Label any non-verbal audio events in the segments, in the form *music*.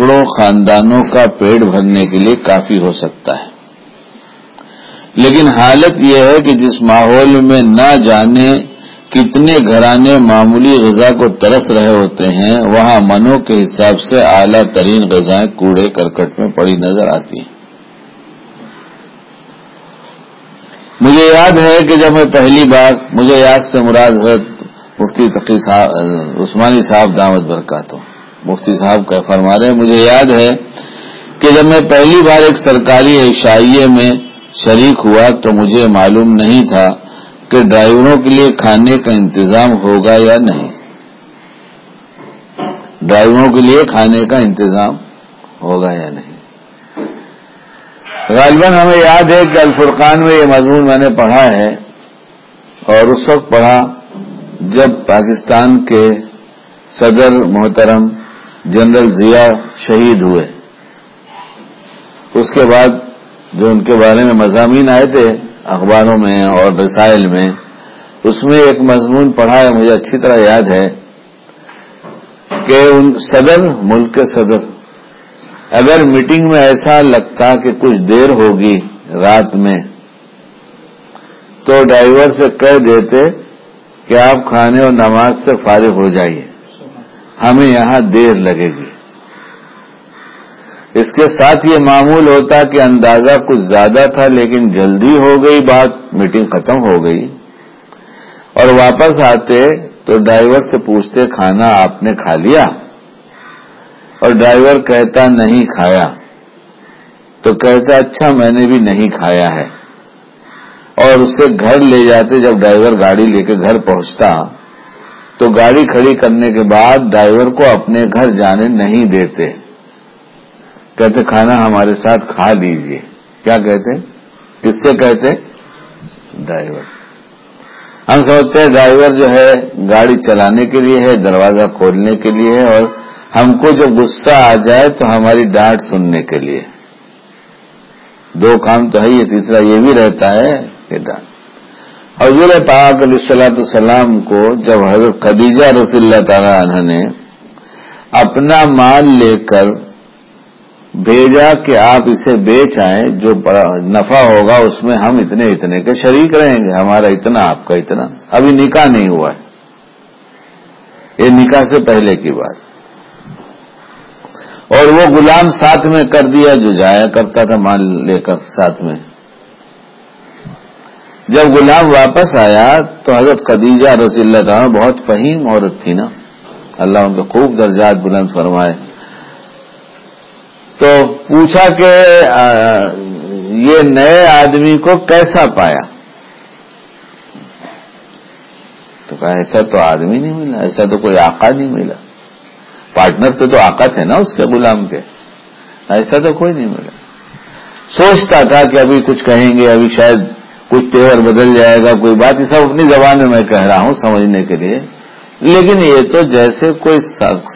سینکڑوں خاندانوں کا پیڑ بھرنے کے لیے کافی ہو سکتا ہے۔ لیکن حالت یہ ہے کہ جس ماحول میں نہ جانے کتنے گھرانے معمولی غذا کو ترس رہے ہوتے ہیں، وہاں منوں کے حساب سے اعلیٰ ترین غذائیں کوڑے، کرکٹ میں پڑی نظر آتی ہیں۔ مجھے یاد ہے کہ جب میں پہلی بار، مجھے یاد سے مراد حضرت مفتی تقی صاحب، عثمانی صاحب دعوت برکات ہوں مفتی صاحب کا فرما رہے مجھے یاد ہے کہ جب میں پہلی بار ایک سرکاری عشائیے میں شریک ہوا تو مجھے معلوم نہیں تھا کہ ڈرائیوروں کے لیے کھانے کا انتظام ہوگا یا نہیں۔ ڈرائیوروں کے لیے کھانے کا انتظام ہوگا یا نہیں۔ غالباً ہمیں یاد ہے کہ الفرقان میں یہ مضمون میں نے پڑھا ہے اور اس وقت پڑھا جب پاکستان کے صدر محترم جنرل ضیاء شہید ہوئے۔ اس کے بعد جو ان کے بارے میں مضامین آئے تھے اخباروں میں اور رسائل میں، اس میں ایک مضمون پڑھا ہے، مجھے اچھی طرح یاد ہے کہ ان صدر، ملک کے صدر، اگر میٹنگ میں ایسا لگتا کہ کچھ دیر ہوگی رات میں، تو ڈرائیور سے کہہ دیتے کہ آپ کھانے اور نماز سے فارغ ہو جائیے۔ ہمیں یہاں دیر لگے گی۔ اس کے ساتھ یہ معمول ہوتا کہ اندازہ کچھ زیادہ تھا لیکن جلدی ہو گئی بات میٹنگ ختم ہو گئی اور واپس آتے تو ڈرائیور سے پوچھتے، کھانا آپ نے کھا لیا؟ اور ڈرائیور کہتا، نہیں کھایا۔ تو کہتا اچھا میں نے بھی نہیں کھایا ہے۔ اور اسے گھر لے جاتے جب ڈرائیور گاڑی لے کے گھر پہنچتا۔ تو گاڑی کھڑی کرنے کے بعد ڈرائیور کو اپنے گھر جانے نہیں دیتے۔ کہتے، کھانا ہمارے ساتھ کھا لیجیے۔ کیا کہتے؟ کس سے کہتے؟ ڈرائیور سے۔ ہم سمجھتے ہیں ڈرائیور جو ہے گاڑی چلانے کے لیے ہے، دروازہ کھولنے کے لیے ہے، اور ہم کو جب غصہ آ جائے تو ہماری ڈانٹ سننے کے لیے۔ دو کام تو ہے یہ تیسرا یہ بھی رہتا ہے کہ ڈانٹ۔ حضور پاک علیہ السلاۃ السلام کو جب حضرت خدیجہ رسول اللہ تعالی عنہ نے اپنا مال لے کر بھیجا کہ آپ اسے بیچ آئیں، جو نفع ہوگا، اس میں ہم اتنے اتنے کے شریک رہیں گے۔ ہمارا اتنا، آپ کا اتنا۔ ابھی نکاح نہیں ہوا ہے۔ یہ نکاح سے پہلے کی بات۔ اور وہ غلام ساتھ میں کر دیا، جو جایا کرتا تھا مال لے کر ساتھ میں۔ جب غلام واپس آیا تو حضرت خدیجہ رضی اللہ تعالیٰ بہت فہیم عورت تھی نا۔ اللہ ان کے خوب درجات بلند فرمائے۔ تو پوچھا کہ یہ نئے آدمی کو کیسا پایا؟ تو کہا، ایسا تو آدمی نہیں ملا، ایسا تو کوئی آقا نہیں ملا۔ پارٹنر سے تو آقا تھے نا اس کے، غلام کے۔ ایسا تو کوئی نہیں ملا۔ سوچتا تھا کہ ابھی کچھ کہیں گے، ابھی شاید کچھ تیور بدل جائے گا، کوئی بات، یہ سب اپنی زبان میں میں کہہ رہا ہوں سمجھنے کے لیے۔ لیکن یہ تو جیسے کوئی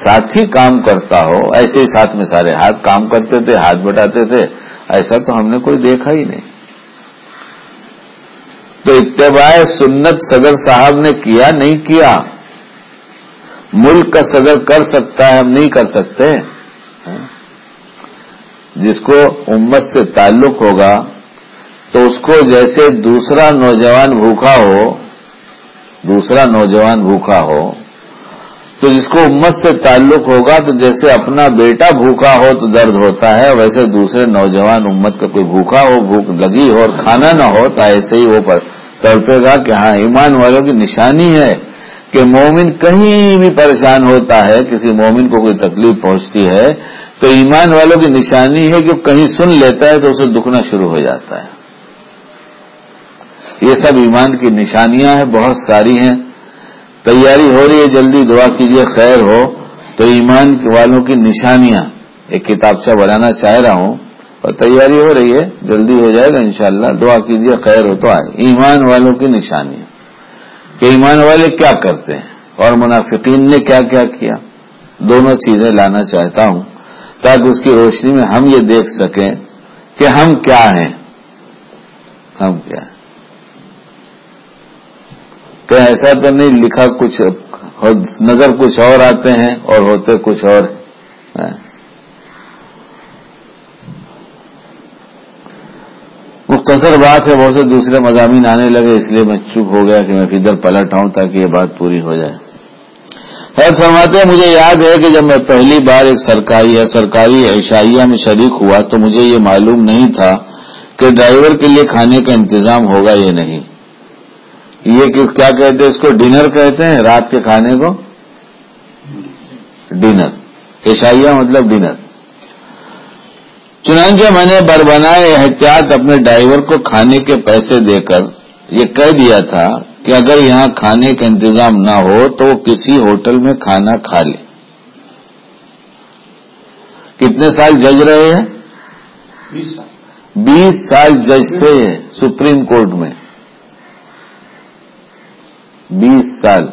ساتھی کام کرتا ہو، ایسے ہی ساتھ میں سارے ہاتھ کام کرتے تھے، ہاتھ بٹاتے تھے، ایسا تو ہم نے کوئی دیکھا ہی نہیں۔ تو اتباع سنت صدر صاحب نے کیا، نہیں کیا؟ ملک کا صدر کر سکتا ہے، ہم نہیں کر سکتے۔ ہاں؟ جس کو امت سے تعلق ہوگا تو اس کو جیسے دوسرا نوجوان بھوکا ہو، دوسرا نوجوان بھوکا ہو، تو جس کو امت سے تعلق ہوگا تو جیسے اپنا بیٹا بھوکا ہو تو درد ہوتا ہے، ویسے دوسرے نوجوان امت کا کوئی بھوکا ہو، بھوک لگی ہو اور کھانا نہ ہو، تو ایسے ہی وہ تڑپے گا کہ ہاں ایمان والوں کی نشانی ہے کہ مومن کہیں بھی پریشان ہوتا ہے، کسی مومن کو کوئی تکلیف پہنچتی ہے، تو ایمان والوں کی نشانی ہے کہ کہیں سن لیتا ہے تو اسے دکھنا شروع ہو جاتا ہے۔ یہ سب ایمان کی نشانیاں ہیں، بہت ساری ہیں۔ تیاری ہو رہی ہے، جلدی دعا کیجیے خیر ہو۔ تو ایمان والوں کی نشانیاں۔ ایک کتاب سے بنانا چاہ رہا ہوں، اور تیاری ہو رہی ہے، جلدی ہو جائے گا انشاءاللہ۔ دعا کیجیے خیر ہو تو آئے۔ ایمان والوں کی نشانیاں۔ کہ ایمان والے کیا کرتے ہیں، اور منافقین نے کیا کیا کیا۔ دونوں چیزیں لانا چاہتا ہوں، تاکہ اس کی روشنی میں ہم یہ دیکھ سکیں کہ ہم کیا ہیں۔ ہم کیا ہیں۔ کہ ایسا تو نہیں لکھا کچھ نظر کچھ اور آتے ہیں اور ہوتے کچھ اور مختصر بات ہے، بہت سے دوسرے مضامین آنے لگے، اس لیے میں چپ ہو گیا کہ میں کدھر پلٹ آؤں تاکہ یہ بات پوری ہو جائے۔ حید فرماتے ہیں، مجھے یاد ہے کہ جب میں پہلی بار ایک سرکاری یا سرکاری عشائیہ میں شریک ہوا تو مجھے یہ معلوم نہیں تھا کہ ڈرائیور کے لیے کھانے کا انتظام ہوگا یا نہیں۔ یہ کیا کہتے ہیں اس کو ڈنر کہتے ہیں رات کے کھانے کو ڈنر عشائیہ مطلب ڈنر چنانچہ میں نے بربنائے احتیاط اپنے ڈرائیور کو کھانے کے پیسے دے کر یہ کہہ دیا تھا کہ اگر یہاں کھانے کا انتظام نہ ہو تو وہ کسی ہوٹل میں کھانا کھا لے۔ کتنے سال جج رہے ہیں؟ بیس سال جج تھے سپریم کورٹ میں۔ بیس سال۔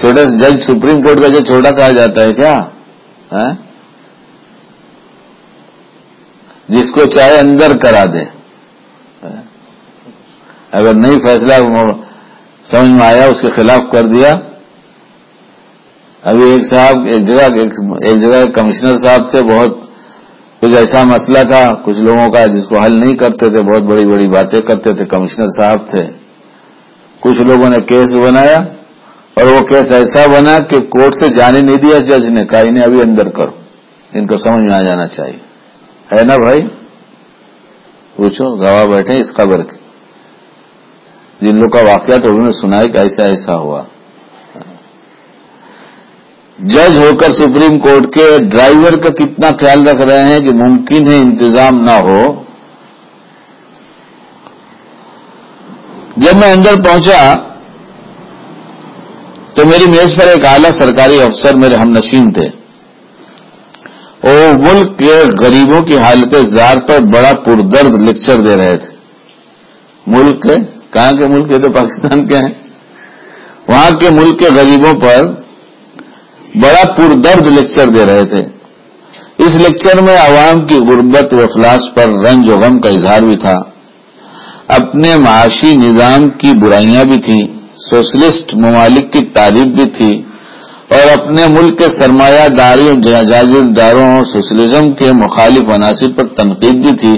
چھوٹا جج سپریم کورٹ کا جو چھوٹا کہا جاتا ہے کیا؟ ہاں؟ جس کو چاہے اندر کرا دے۔ اگر نہیں فیصلہ سمجھ میں آیا، اس کے خلاف کر دیا۔ ابھی ایک صاحب، ایک جگہ ایک جگہ کمشنر صاحب تھے، بہت کچھ ایسا مسئلہ تھا، کچھ لوگوں کا جس کو حل نہیں کرتے تھے، بہت بڑی بڑی باتیں کرتے تھے، کمشنر صاحب تھے۔ کچھ لوگوں نے کیس بنایا اور وہ کیس ایسا بنا کہ کورٹ سے جانے نہیں دیا، جج نے کہا انہیں ابھی اندر کرو، ان کو سمجھ میں آ جانا چاہیے۔ ہے نا بھائی؟ پوچھو، گواہ بیٹھے اس خبر کے۔ جن لوگ کا واقعہ تو انہوں نے سنا ہے کہ ایسا ایسا ہوا۔ جج ہو کر سپریم کورٹ کے ڈرائیور کا کتنا خیال رکھ رہے ہیں کہ ممکن ہے انتظام نہ ہو۔ جب میں اندر پہنچا تو میری میز پر ایک اعلی سرکاری افسر میرے ہم نشین تھے۔ وہ ملک کے غریبوں کی حالت زار پر بڑا پردرد لیکچر دے رہے تھے۔ ملک کے؟ کہاں کے ملک کے؟ تو پاکستان کے ہیں۔ وہاں کے ملک کے غریبوں پر بڑا پردرد لیکچر دے رہے تھے۔ اس لیکچر میں عوام کی غربت و افلاس پر رنج و غم کا اظہار بھی تھا۔ اپنے معاشی نظام کی برائیاں بھی تھیں، سوشلسٹ ممالک کی تعریف بھی تھی اور اپنے ملک کے سرمایہ داری جاگیرداروں سوشلزم کے مخالف عناصر پر تنقید بھی تھی۔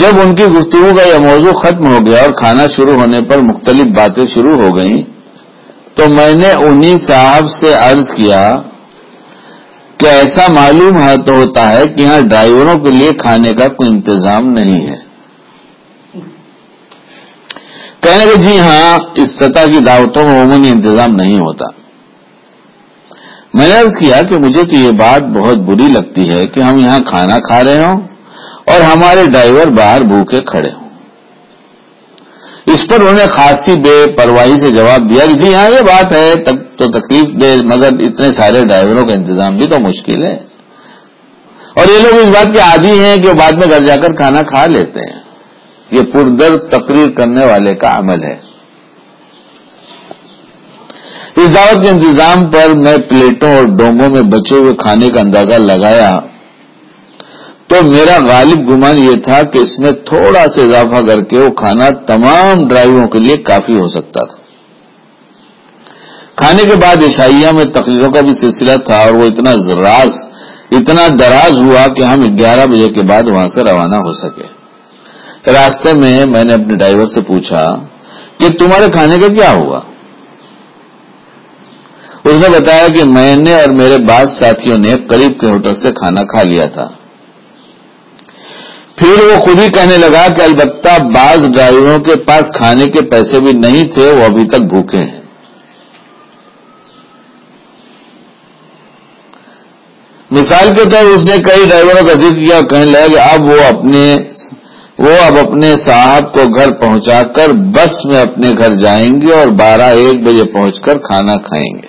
جب ان کی گفتگو کا یہ موضوع ختم ہو گیا اور کھانا شروع ہونے پر مختلف باتیں شروع ہو گئیں، تو میں نے انہی صاحب سے عرض کیا کہ ایسا معلوم ہوتا ہے کہ یہاں ڈرائیوروں کے لیے کھانے کا کوئی انتظام نہیں ہے۔ کہنے کہ جی ہاں اس سطح کی دعوتوں میں عموماً انتظام نہیں ہوتا. میں نے عرض کیا کہ مجھے تو یہ بات بہت بری لگتی ہے کہ ہم یہاں کھانا کھا رہے ہوں اور ہمارے ڈرائیور باہر بھوکے کھڑے ہوں۔ اس پر انہوں نے خاصی بے پرواہی سے جواب دیا کہ جی ہاں یہ بات ہے تو تکلیف دے، مگر اتنے سارے ڈرائیوروں کا انتظام بھی تو مشکل ہے۔ اور یہ لوگ اس بات کے عادی ہیں کہ وہ بعد میں گھر جا کر کھانا کھا لیتے ہیں۔ یہ پردر تقریر کرنے والے کا عمل ہے۔ اس دعوت کے انتظام پر میں پلیٹوں اور ڈونگوں میں بچے ہوئے کھانے کا اندازہ لگایا۔ تو میرا غالب گمان یہ تھا کہ اس میں تھوڑا سا اضافہ کر کے وہ کھانا تمام ڈرائیوروں کے لیے کافی ہو سکتا تھا۔ کھانے کے بعد عشائیہ میں تقریروں کا بھی سلسلہ تھا اور وہ اتنا راز، اتنا دراز ہوا کہ ہم گیارہ بجے کے بعد وہاں سے روانہ ہو سکے۔ راستے میں میں نے اپنے ڈرائیور سے پوچھا کہ تمہارے کھانے کا کیا ہوا؟ اس نے بتایا کہ میں نے اور میرے بعض ساتھیوں نے قریب کے ہوٹل سے کھانا کھا لیا تھا۔ پھر وہ خود ہی کہنے لگا کہ البتہ بعض ڈرائیوروں کے پاس کھانے کے پیسے بھی نہیں تھے، وہ ابھی تک بھوکے ہیں۔ مثال کے طور اس نے کئی ڈرائیوروں کا ذکر کیا، کہنے لگا کہ اب وہ اپنے وہ اب اپنے صاحب کو گھر پہنچا کر بس میں اپنے گھر جائیں گے اور بارہ ایک بجے پہنچ کر کھانا کھائیں گے۔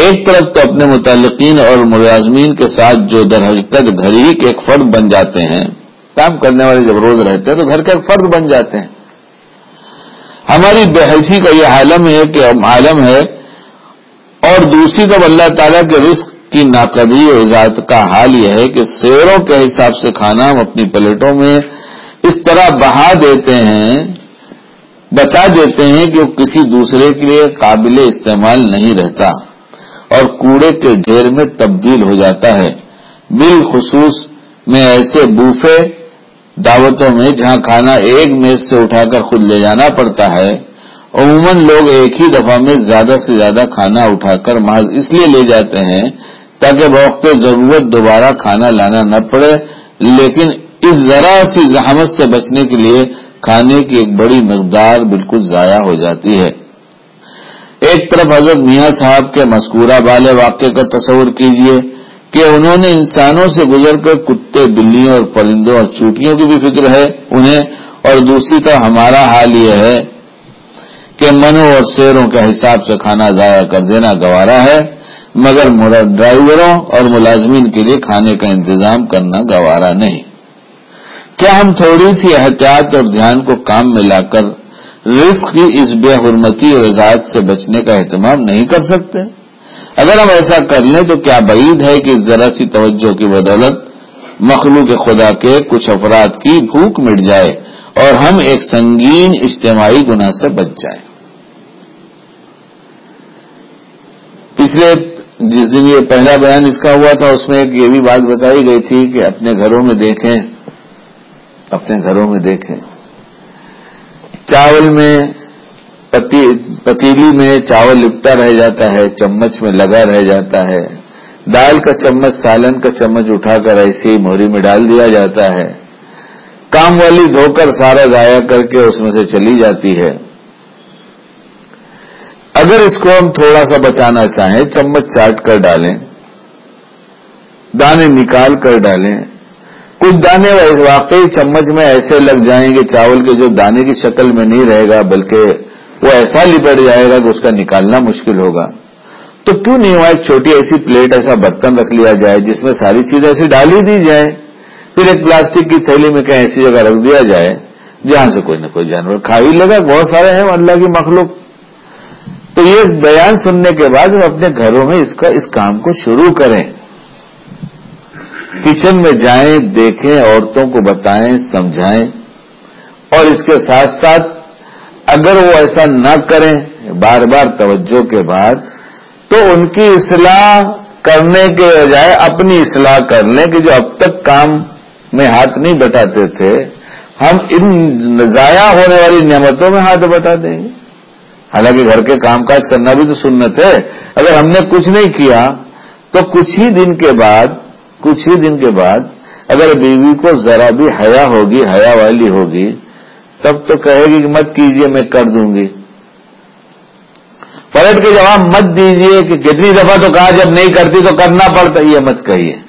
ایک طرف تو اپنے متعلقین اور ملازمین کے ساتھ جو در حقیقت گھر ہی کے ایک فرد بن جاتے ہیں، کام کرنے والے جب روز رہتے ہیں تو گھر کا ایک فرد بن جاتے ہیں۔ ہماری بحثی کا یہ عالم ہے کہ عالم ہے اور دوسری طرف اللہ تعالیٰ کے رزق کی ناقدی و ذات کا حال یہ ہے کہ سیروں کے حساب سے کھانا ہم اپنی پلیٹوں میں اس طرح بہا دیتے ہیں، بچا دیتے ہیں کہ وہ کسی دوسرے کے لیے قابل استعمال نہیں رہتا اور کوڑے کے ڈھیر میں تبدیل ہو جاتا ہے۔ بالخصوص میں ایسے بوفے دعوتوں میں جہاں کھانا ایک میز سے اٹھا کر خود لے جانا پڑتا ہے، عموماً لوگ ایک ہی دفعہ میں زیادہ سے زیادہ کھانا اٹھا کر محض اس لیے لے جاتے ہیں تاکہ بوقت ضرورت دوبارہ کھانا لانا نہ پڑے، لیکن اس ذرا سی زحمت سے بچنے کے لیے کھانے کی ایک بڑی مقدار بالکل ضائع ہو جاتی ہے۔ ایک طرف حضرت میاں صاحب کے مذکورہ والے واقعے کا تصور کیجیے کہ انہوں نے انسانوں سے گزر کر کتے بلیوں اور پرندوں اور چوٹیوں کی بھی فکر ہے انہیں، اور دوسری طرف ہمارا حال یہ ہے کہ منو اور شیروں کے حساب سے کھانا ضائع کر دینا گوارا ہے۔ مگر ڈرائیوروں اور ملازمین کے لیے کھانے کا انتظام کرنا گوارا نہیں۔ کیا ہم تھوڑی سی احتیاط اور دھیان کو کام میں لا کر رزق کی اس بے حرمتی اور اجازت سے بچنے کا اہتمام نہیں کر سکتے؟ اگر ہم ایسا کر لیں تو کیا بعید ہے کہ ذرا سی توجہ کی بدولت مخلوق خدا کے کچھ افراد کی بھوک مٹ جائے اور ہم ایک سنگین اجتماعی گناہ سے بچ جائیں۔ پچھلے جس دن یہ پہلا بیان اس کا ہوا تھا، اس میں ایک یہ بھی بات بتائی گئی تھی کہ اپنے گھروں میں دیکھیں، اپنے گھروں میں دیکھیں۔ چاول میں پتیلی میں چاول لپٹا رہ جاتا ہے، چمچ میں لگا رہ جاتا ہے۔ دال کا چمچ، سالن کا چمچ اٹھا کر ایسے ہی موہری میں ڈال دیا جاتا ہے۔ کام والی دھو کر سارا ضائع کر کے اس میں سے چلی جاتی ہے۔ اگر اس کو ہم تھوڑا سا بچانا چاہیں، چمچ چاٹ کر ڈالیں، دانے نکال کر ڈالیں، کچھ دانے واقعی چمچ میں ایسے لگ جائیں گے چاول کے جو دانے کی شکل میں نہیں رہے گا، بلکہ وہ ایسا لپٹ جائے گا کہ اس کا نکالنا مشکل ہوگا۔ تو کیوں نہیں ہوا ایک چھوٹی ایسی پلیٹ، ایسا برتن رکھ لیا جائے جس میں ساری چیزیں ایسی ڈال ہی دی جائے پھر ایک پلاسٹک کی تھیلی میں کہیں ایسی جگہ رکھ دیا جائے، جہاں سے کوئی نہ کوئی جانور کھا ہی لگا بہت سارے ہیں، اللہ کی مخلوق۔ تو یہ بیان سننے کے بعد ہم اپنے گھروں میں اس کا اس کام کو شروع کریں۔ کچن میں جائیں، دیکھیں، عورتوں کو بتائیں، سمجھائیں۔ اور اس کے ساتھ ساتھ اگر وہ ایسا نہ کریں، بار بار توجہ کے بعد، تو ان کی اصلاح کرنے کے بجائے اپنی اصلاح کر لیں کہ جو اب تک کام میں ہاتھ نہیں بٹاتے تھے، ہم ان ضائع ہونے والی نعمتوں میں ہاتھ بٹا دیں گے۔ حالانکہ گھر کے کام کاج کرنا بھی تو سنت ہے۔ اگر ہم نے کچھ نہیں کیا، تو کچھ ہی دن کے بعد، کچھ ہی دن کے بعد اگر بیوی کو ذرا بھی حیا ہوگی، حیا والی ہوگی، تب تو کہے گی کہ مت کیجیے، میں کر دوں گی۔ پلٹ کے جواب مت دیجیے کہ کتنی دفعہ تو کہا جب نہیں کرتی تو کرنا پڑتا، یہ مت کہیے۔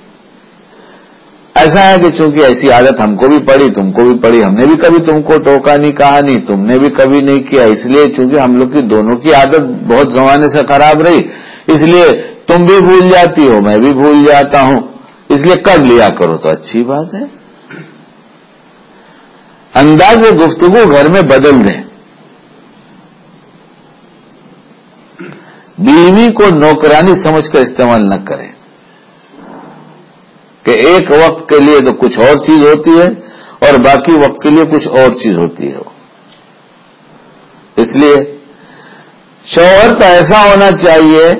ایسا ہے کہ چونکہ ایسی عادت ہم کو بھی پڑی، تم کو بھی پڑی، ہم نے بھی کبھی تم کو ٹوکا نہیں، کہا نہیں، تم نے بھی کبھی نہیں کیا، اس لیے چونکہ ہم لوگ کی دونوں کی عادت بہت زمانے سے خراب رہی، اس لیے تم بھی بھول جاتی ہو، میں بھی بھول جاتا ہوں، اس لیے کر لیا کرو تو اچھی بات ہے۔ انداز گفتگو گھر میں بدل دیں۔ بیوی کو نوکرانی سمجھ کر استعمال نہ کریں۔ کہ ایک وقت کے لیے تو کچھ اور چیز ہوتی ہے اور باقی وقت کے لیے کچھ اور چیز ہوتی ہے۔ اس لیے شوہر تو ایسا ہونا چاہیے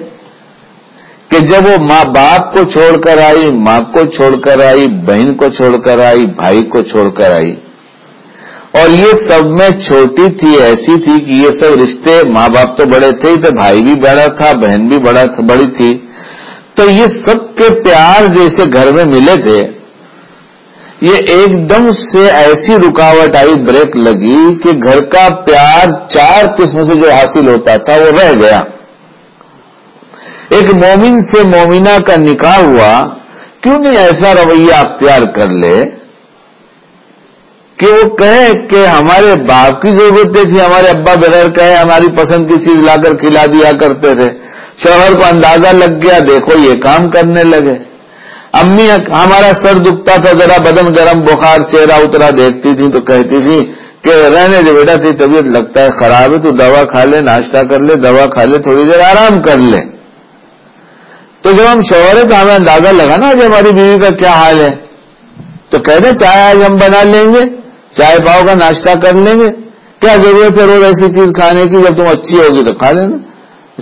کہ جب وہ ماں باپ کو چھوڑ کر آئی، ماں کو چھوڑ کر آئی، بہن کو چھوڑ کر آئی، بھائی کو چھوڑ کر آئی، اور یہ سب میں چھوٹی تھی، ایسی تھی کہ یہ سب رشتے ماں باپ تو بڑے تھے تو بھائی بھی بڑا تھا، بہن بھی بڑا بڑی تھی۔ تو یہ سب کے پیار جیسے گھر میں ملے تھے۔ یہ ایک دم سے ایسی رکاوٹ آئی، بریک لگی کہ گھر کا پیار چار قسم سے جو حاصل ہوتا تھا وہ رہ گیا۔ ایک مومن سے مومنہ کا نکاح ہوا، کیوں نہیں ایسا رویہ اختیار کر لے کہ وہ کہے کہ ہمارے باپ کی ضرورتیں تھی ہمارے ابا بغیر کہے، ہماری پسند کی چیز لا کر کھلا دیا کرتے تھے۔ شوہر کو اندازہ لگ گیا، دیکھو یہ کام کرنے لگے۔ امی ہمارا سر دکھتا تھا، ذرا بدن گرم، بخار، چہرہ اترا، دیکھتی تھی تو کہتی تھی کہ رہنے دے بیٹا تھی طبیعت لگتا ہے خراب ہے، تو دوا کھا لے، ناشتہ کر لے، دوا کھا لے، تھوڑی دیر آرام کر لے۔ تو جب ہم شوہر ہے تو ہمیں اندازہ لگا نا کہ ہماری بیوی کا کیا حال ہے۔ تو کہہ دیں چائے آج ہم بنا لیں گے، چائے پاؤ کا ناشتہ کر لیں گے۔ کیا ضرورت ہے روز ایسی چیز کھانے کی؟ جب تم اچھی ہوگی تو کھا لینا۔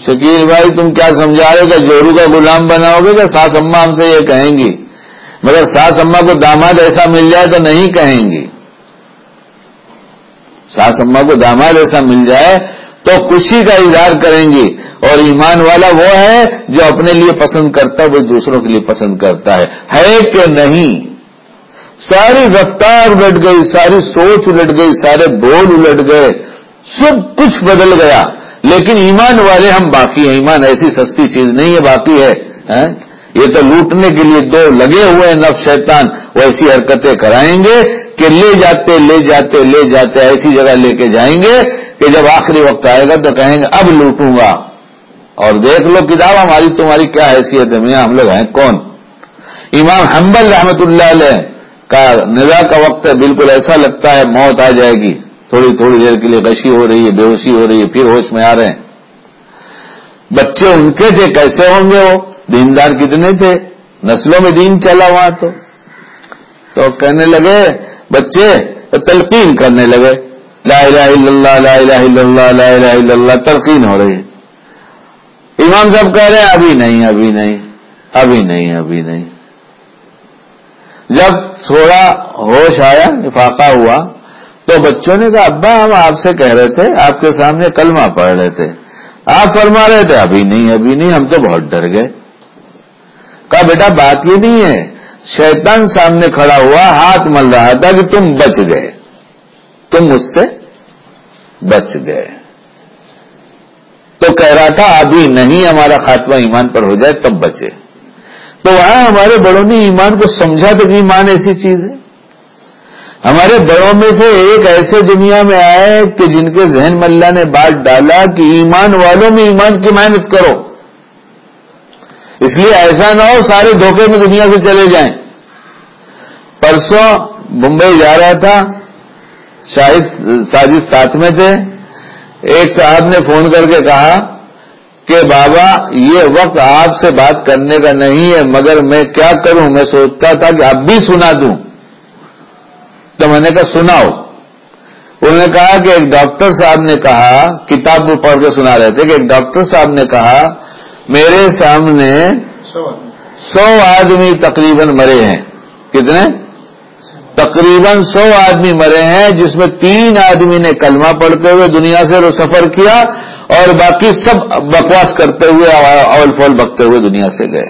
شکیل بھائی، تم کیا سمجھا رہے کہ جوڑو کا غلام بناؤ گے کیا ساس اماں ہم سے یہ کہیں گی؟ مگر ساس اماں کو داماد ایسا مل جائے تو نہیں کہیں گی۔ ساس اما کو داماد ایسا مل جائے تو خوشی کا اظہار کریں گی۔ اور ایمان والا وہ ہے جو اپنے لیے پسند کرتا ہے، وہ دوسروں کے لیے پسند کرتا ہے۔ ہے کہ نہیں؟ ساری رفتار الٹ گئی، ساری سوچ الٹ گئی، سارے بول الٹ گئے، سب کچھ بدل گیا۔ لیکن ایمان والے ہم باقی ہیں۔ ایمان ایسی سستی چیز نہیں ہے، باقی ہے ہاں؟ یہ تو لوٹنے کے لیے دو لگے ہوئے ہیں نف شیطان۔ وہ ایسی حرکتیں کرائیں گے کہ لے جاتے لے جاتے لے جاتے، ایسی جگہ لے کے جائیں گے کہ جب آخری وقت آئے گا تو کہیں گے، اب لوٹوں گا۔ اور دیکھ لو کتاب ہماری، تمہاری کیا حیثیت ہے۔ میاں، ہم لوگ ہیں کون؟ امام حنبل رحمت اللہ علیہ کا نظا کا وقت ہے، بالکل ایسا لگتا ہے، موت آ جائے گی۔ تھوڑی تھوڑی دیر کے لیے غشی ہو رہی ہے، بے ہوشی ہو رہی ہے، پھر ہوش میں آ رہے ہیں۔ بچے ان کے تھے، کیسے ہوں گے وہ؟ دیندار کتنے تھے؟ نسلوں میں دین چلا وہاں تو۔ تو کہنے لگے، بچے، تلقین کرنے لگے۔ لا الہ الا اللہ، لا الہ الا اللہ، لا الہ الا اللہ، تلقین ہو رہی ہے۔ امام صاحب کہہ رہے ہیں، ابھی نہیں ابھی نہیں ابھی نہیں ابھی نہیں۔ جب تھوڑا ہوش آیا افاقہ ہوا تو بچوں نے کہا، ابا، ہم آپ سے کہہ رہے تھے، آپ کے سامنے کلمہ پڑھ رہے تھے۔ آپ فرما رہے تھے، ابھی نہیں ابھی نہیں، ہم تو بہت ڈر گئے۔ کہا، بیٹا، بات یہ نہیں ہے۔ شیطان سامنے کھڑا ہوا، ہاتھ مل رہا تھا کہ تم بچ گئے۔ تم مجھ سے بچ گئے۔ تو کہہ رہا تھا ابھی نہیں، ہمارا خاتمہ ایمان پر ہو جائے، تب بچے۔ تو وہاں ہمارے بڑوں نے ایمان کو سمجھا تو کہ ایمان ایسی چیز ہے۔ ہمارے بڑوں میں سے ایک ایسے دنیا میں آئے کہ جن کے ذہن میں اللہ نے بات ڈالا کہ ایمان والوں میں ایمان کی محنت کرو۔ اس لیے ایسا نہ ہو سارے دھوکے میں دنیا سے چلے جائیں۔ پرسوں ممبئی جا رہا تھا، شاہد ساجد ساتھ میں تھے۔ ایک صاحب نے فون کر کے کہا کہ بابا، یہ وقت آپ سے بات کرنے کا نہیں ہے، مگر میں کیا کروں؟ میں سوچتا تھا کہ اب بھی سنا دوں۔ تو میں نے کہا سناؤ۔ انہوں نے کہا کہ ایک ڈاکٹر صاحب نے کہا کتاب میں پڑھ کے سنا رہے تھے کہ ایک ڈاکٹر صاحب نے کہا میرے سامنے سو آدمی۔ تقریباً مرے ہیں۔ کتنے؟ تقریباً سو آدمی مرے ہیں جس میں تین آدمی نے کلمہ پڑھتے ہوئے دنیا سے سفر کیا اور باقی سب بکواس کرتے ہوئے اول فول بکتے ہوئے دنیا سے گئے۔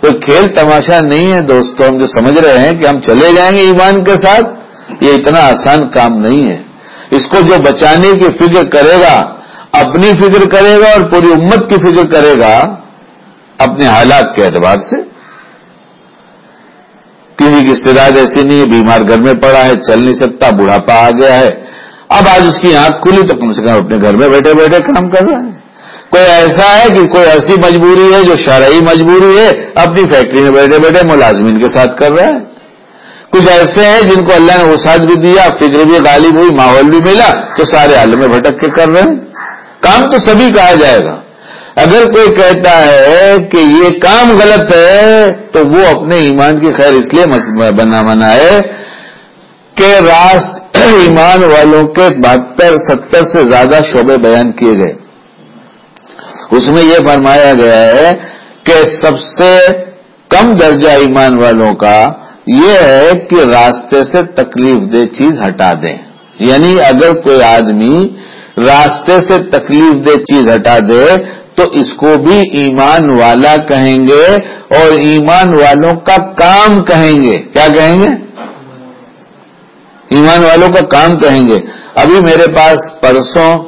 کوئی کھیل تماشا نہیں ہے دوستوں ہم جو سمجھ رہے ہیں کہ ہم چلے جائیں گے ایمان کے ساتھ۔ یہ اتنا آسان کام نہیں ہے۔ اس کو جو بچانے کی فکر کرے گا، اپنی فکر کرے گا اور پوری امت کی فکر کرے گا، اپنے حالات کے اعتبار سے۔ کسی کی استداد ایسی نہیں ہے، بیمار گھر میں پڑا ہے، چل نہیں سکتا، بڑھاپا آ گیا ہے۔ اب آج اس کی آنکھ کھلی تو کم سے کم اپنے گھر میں بیٹھے بیٹھے کام کر رہا ہے۔ کوئی ایسا ہے کہ کوئی ایسی مجبوری ہے جو شرعی مجبوری ہے، اپنی فیکٹری میں بیٹھے بیٹھے ملازمین کے ساتھ کر رہا ہے؟ کچھ ایسے ہیں جن کو اللہ نے وسعت بھی دیا، فکر بھی غالب ہوئی، ماحول بھی ملا، تو سارے عالم میں بھٹک کے کر رہے ہیں۔ کام تو سبھی کہا جائے گا۔ اگر کوئی کہتا ہے کہ یہ کام غلط ہے، تو وہ اپنے ایمان کی خیر اس لیے بنا منا ہے کہ راست *clears throat* ایمان والوں کے بہتر، ستر سے زیادہ شعبے بیان کیے گئے۔ اس میں یہ فرمایا گیا ہے کہ سب سے کم درجہ ایمان والوں کا یہ ہے کہ راستے سے تکلیف دہ چیز ہٹا دیں۔ یعنی اگر کوئی آدمی راستے سے تکلیف دہ چیز ہٹا دے تو اس کو بھی ایمان والا کہیں گے اور ایمان والوں کا کام کہیں گے۔ کیا کہیں گے؟ ایمان والوں کا کام کہیں گے۔ ابھی میرے پاس پرسوں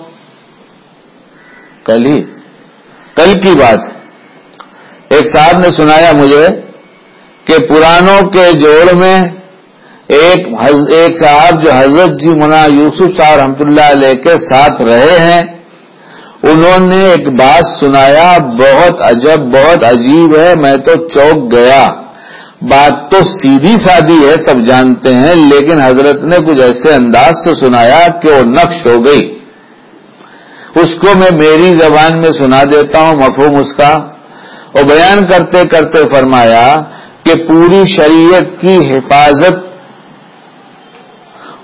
کل ہی کل کی بات۔ ایک صاحب نے سنایا مجھے کہ پرانوں کے جوڑ میں ایک ایک صاحب جو حضرت جی منا یوسف صاحب رحمت اللہ علیہ کے ساتھ رہے ہیں، انہوں نے ایک بات سنایا، بہت عجب، بہت عجیب ہے، میں تو چوک گیا۔ بات تو سیدھی سادی ہے، سب جانتے ہیں، لیکن حضرت نے کچھ ایسے انداز سے سنایا کہ وہ نقش ہو گئی۔ اس کو میں میری زبان میں سنا دیتا ہوں، مفہوم اس کا۔ اور بیان کرتے کرتے فرمایا کہ پوری شریعت کی حفاظت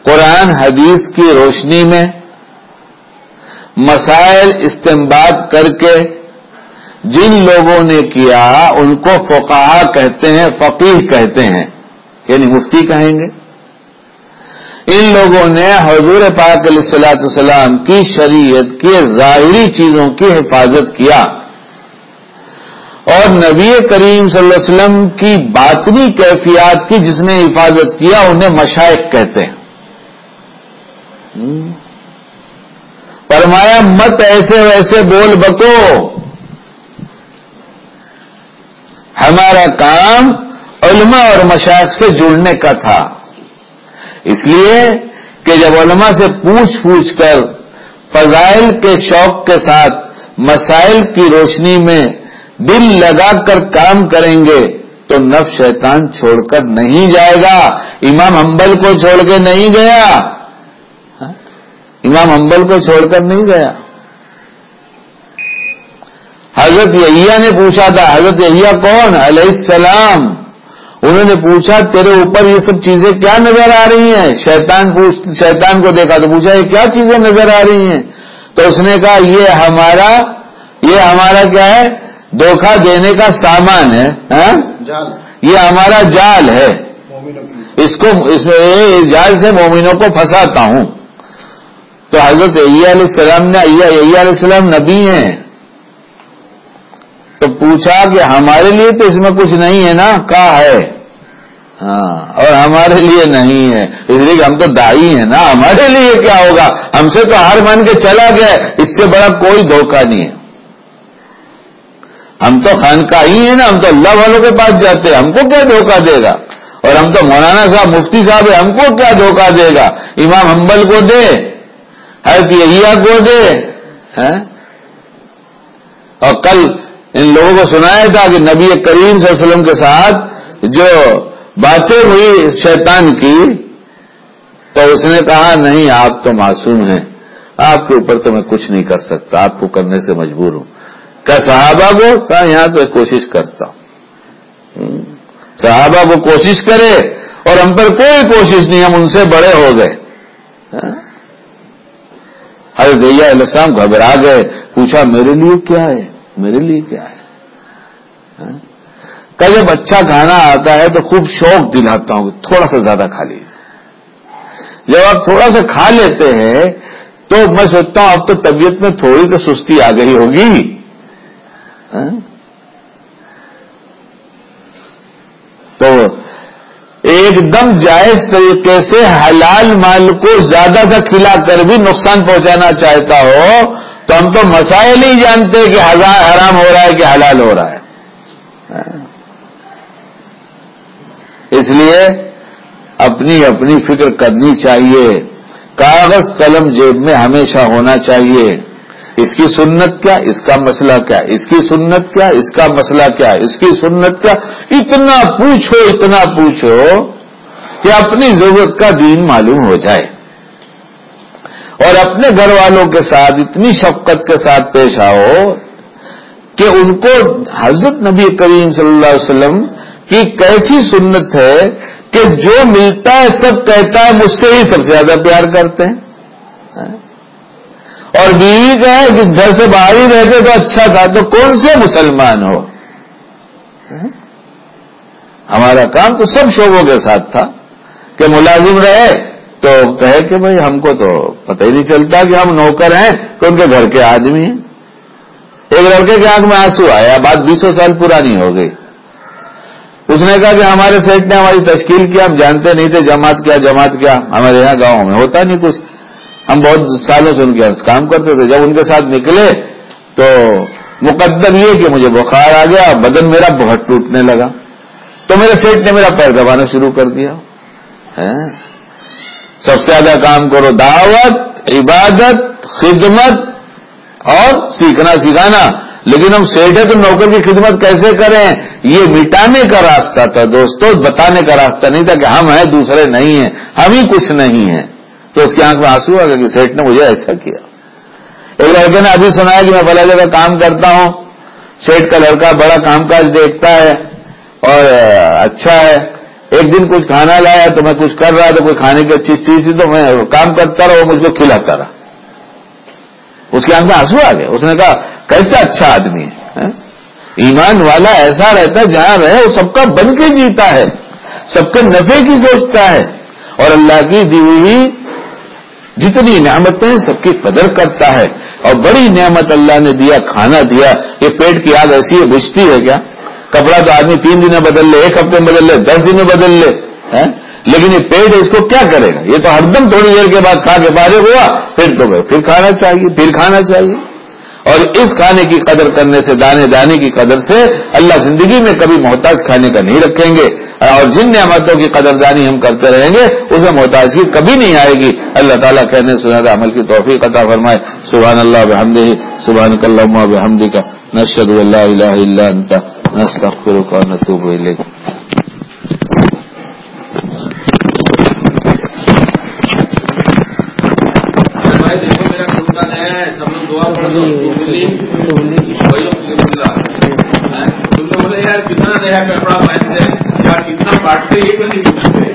قرآن حدیث کی روشنی میں مسائل استعمال کر کے جن لوگوں نے کیا ان کو فقہ کہتے ہیں فقیر کہتے ہیں۔ یعنی مفتی کہیں گے۔ ان لوگوں نے حضور پاک علیہ السلاۃ السلام کی شریعت کی ظاہری چیزوں کی حفاظت کیا۔ اور نبی کریم صلی اللہ علیہ وسلم کی باطنی کیفیات کی جس نے حفاظت کیا، انہیں مشائق کہتے ہیں۔ فرمایا، مت ایسے ویسے بول بکو۔ ہمارا کام علماء اور مشائق سے جڑنے کا تھا۔ اس لیے کہ جب علماء سے پوچھ پوچھ کر فضائل کے شوق کے ساتھ مسائل کی روشنی میں دل لگا کر کام کریں گے تو نف شیطان چھوڑ کر نہیں جائے گا۔ امام حنبل کو چھوڑ کے نہیں گیا۔ ہاں؟ امام حنبل کو چھوڑ کر نہیں گیا۔ حضرت یحییٰ نے پوچھا تھا، حضرت یحییٰ کون؟ علیہ السلام۔ انہوں نے پوچھا، تیرے اوپر یہ سب چیزیں کیا نظر آ رہی ہیں؟ شیطان پوچھ، شیطان کو دیکھا تو پوچھا، یہ کیا چیزیں نظر آ رہی ہیں؟ تو اس نے کہا، یہ ہمارا یہ ہمارا کیا ہے؟ دھوکہ دینے کا سامان ہے ہاں؟ یہ ہمارا جال ہے۔ اس کو اس میں جال سے مومنوں کو پھنساتا ہوں۔ تو حضرت علیہ السلام نے علیہ السلام نبی ہیں۔ تو پوچھا کہ ہمارے لیے تو اس میں کچھ نہیں ہے نا؟ کہا ہے۔ ہاں اور ہمارے لیے نہیں ہے۔ اس لیے کہ ہم تو دائی ہیں نا۔ ہمارے لیے کیا ہوگا؟ ہم سے تو ہار مان کے چلا گیا اس سے بڑا کوئی دھوکہ نہیں ہے۔ ہم تو خانقاہ ہی ہیں نا، ہم تو اللہ والوں کے پاس جاتے ہیں، ہم کو کیا دھوکہ دے گا؟ اور ہم تو مولانا صاحب، مفتی صاحب ہے ہم کو کیا دھوکہ دے گا؟ امام حنبل کو دے حضرت یحییٰ کو دے ہاں؟ اور کل ان لوگوں کو سنایا تھا کہ نبی کریم صلی اللہ علیہ وسلم کے ساتھ جو باتیں ہوئی شیطان کی، تو اس نے کہا، نہیں، آپ تو معصوم ہیں، آپ کے اوپر تو میں کچھ نہیں کر سکتا، آپ کو کرنے سے مجبور ہوں۔ کیا صحابہ کو کہا یہاں تو کوشش کرتا۔ ہوں صحابہ کو کوشش کرے اور ہم پر کوئی کوشش نہیں، ہم ان سے بڑے ہو گئے۔ ہاں؟ حضرت علیہ السلام گھبرا گئے، پوچھا، میرے لیے کیا ہے؟ میرے لیے کیا ہے؟ ہاں؟ کہ جب اچھا کھانا آتا ہے تو خوب شوق دلاتا ہوں، تھوڑا سا زیادہ کھا لیجیے جب آپ تھوڑا سا کھا لیتے ہیں تو میں سوچتا ہوں، اب تو طبیعت میں تھوڑی تو سستی آ گئی ہوگی۔ ہاں؟ تو ایک دم جائز طریقے سے حلال مال کو زیادہ سا کھلا کر بھی نقصان پہنچانا چاہتا ہو، تو ہم تو مسائل ہی جانتے کہ حرام ہو رہا ہے کہ حلال ہو رہا ہے۔ ہاں؟ اس لیے اپنی اپنی فکر کرنی چاہیے۔ کاغذ قلم جیب میں ہمیشہ ہونا چاہیے۔ اس کی سنت کیا، اس کا مسئلہ کیا، اس کی سنت کیا، اس کا مسئلہ کیا، اس کی سنت کیا؟ اتنا پوچھو اتنا پوچھو کہ اپنی ضرورت کا دین معلوم ہو جائے۔ اور اپنے گھر والوں کے ساتھ، اتنی شفقت کے ساتھ پیش آؤ کہ ان کو حضرت نبی کریم صلی اللہ علیہ وسلم کی کیسی سنت ہے کہ جو ملتا ہے، سب کہتا ہے، مجھ سے ہی سب سے زیادہ پیار کرتے ہیں۔ اور بیوی کا ہے کہ گھر سے باہر ہی رہتے تو اچھا تھا، تو کون سے مسلمان ہو؟ ہمارا کام تو سب شعبوں کے ساتھ تھا کہ ملازم رہے تو کہے کہ بھائی ہم کو تو پتہ ہی نہیں چلتا کہ ہم نوکر ہیں کہ ان کے گھر کے آدمی ہیں۔ ایک لڑکے کے آنکھ میں آنسو آیا بات بیسوں سال پرانی ہو گئی۔ اس نے کہا کہ ہمارے سیٹ نے ہماری تشکیل کیا ہم جانتے نہیں تھے جماعت کیا جماعت کیا، ہمارے یہاں گاؤں میں ہوتا نہیں کچھ۔ ہم بہت سالوں سے ان کے کام کرتے تھے۔ جب ان کے ساتھ نکلے تو مقدم یہ کہ مجھے بخار آ گیا، بدن میرا بہت ٹوٹنے لگا۔ تو میرے سیٹ نے میرا پیر دبانا شروع کر دیا۔ سب سے زیادہ کام کرو دعوت، عبادت، خدمت اور سیکھنا سکھانا۔ لیکن ہم سیٹ ہے تو نوکر کی خدمت کیسے کریں؟ یہ مٹانے کا راستہ تھا دوستو، بتانے کا راستہ نہیں تھا کہ ہم ہیں، دوسرے نہیں ہیں، ہم ہی کچھ نہیں ہیں۔ تو اس کی آنکھ میں آنسو آ گیا کہ سیٹ نے مجھے ایسا کیا۔ ایک لڑکے نے ابھی سنا ہے کہ میں بلا جگہ کام کرتا ہوں سیٹ کا لڑکا بڑا کام کاج دیکھتا ہے اور اچھا ہے۔ ایک دن کچھ کھانا لایا تو میں کچھ کر رہا تو کوئی کھانے کی اچھی چیز تھی تو میں کام کرتا رہا، وہ مجھ کو کھلاتا رہا اس کے میں آنسو آ گئے۔ اس نے کہا، کیسا اچھا آدمی ہے ہاں؟ ایمان والا ایسا رہتا ہے جہاں رہے، وہ سب کا بن کے جیتا ہے، سب کے نفے کی سوچتا ہے۔ اور اللہ کی دی ہوئی جتنی نعمتیں سب کی قدر کرتا ہے اور بڑی نعمت اللہ نے دیا، کھانا دیا، یہ پیٹ کی آگ ایسی ہے بجتی ہے کیا؟ کپڑا تو آدمی تین دن میں بدل لے، ایک ہفتے میں بدل لے، دس دن میں بدل لے لیکن یہ پیٹ اس کو کیا کرے گا؟ یہ تو ہر دم تھوڑی دیر کے بعد کھا کے فارغ ہوا، پھر تو پھر کھانا چاہیے، پھر کھانا چاہیے۔ اور اس کھانے کی قدر کرنے سے، دانے دانے کی قدر سے اللہ زندگی میں کبھی محتاج کھانے کا نہیں رکھیں گے۔ اور جن نعمتوں کی قدردانی ہم کرتے رہیں گے، اسے محتاجگی کبھی نہیں آئے گی۔ اللہ تعالیٰ کہنے سنا عمل کی توفیق عطا فرمائے۔ سبحان اللہ بحمد سبحان اللہ بحمدی کا نشد اللہ اللہ نتوب الیک۔ کتنا نیا کپڑا پہنتے یا کتنا بانٹتے یہ نہیں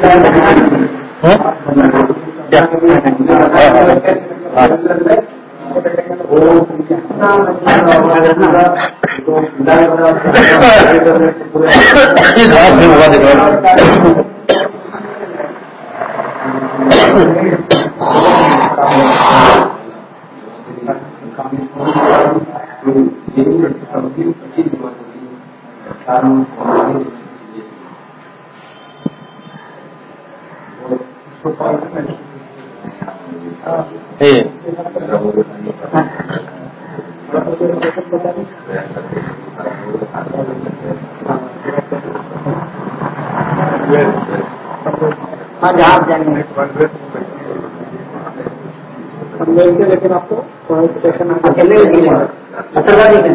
پوچھتے ہاں جہاں آپ جائیں گے۔ ہم لیں گے لیکن آپ کو سروادی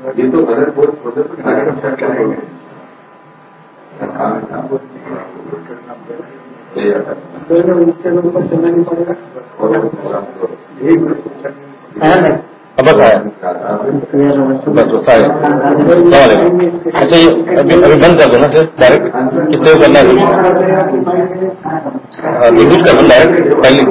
یہ تو غلط بہت چھوٹے اب بس آیا بس بس آیا اچھا یہ ابھی بند کر دو نا پھر ڈائریکٹ کس سے کرنا ہے ڈائریکٹ پہلے